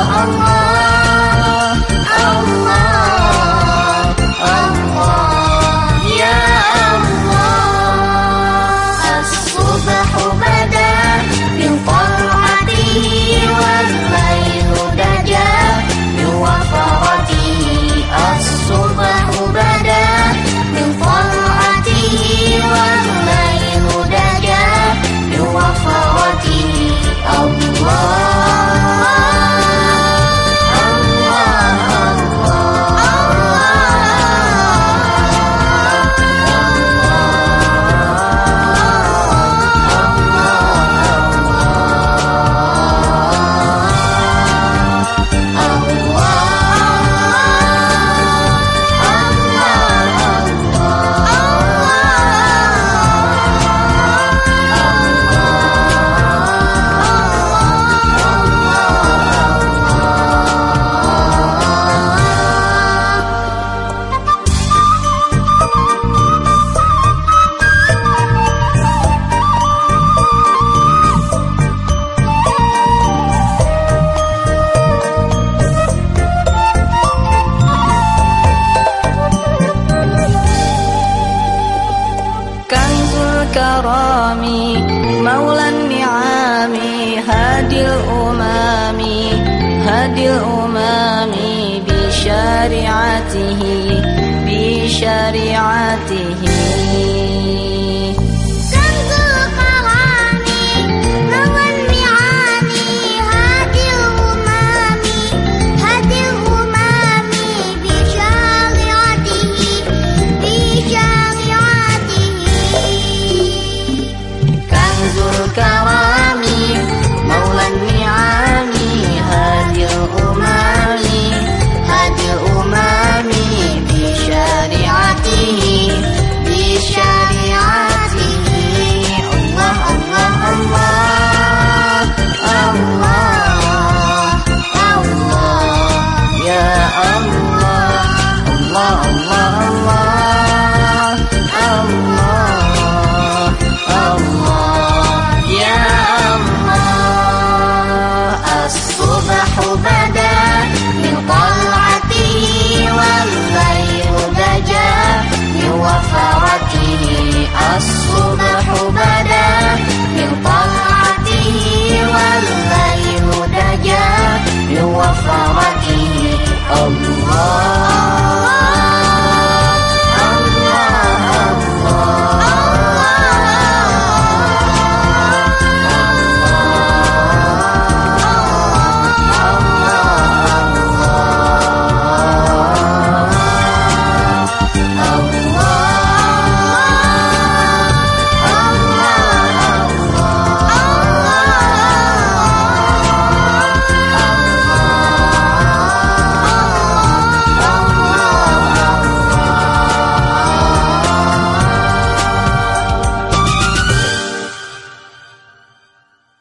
Allah بشريعته بشريعته.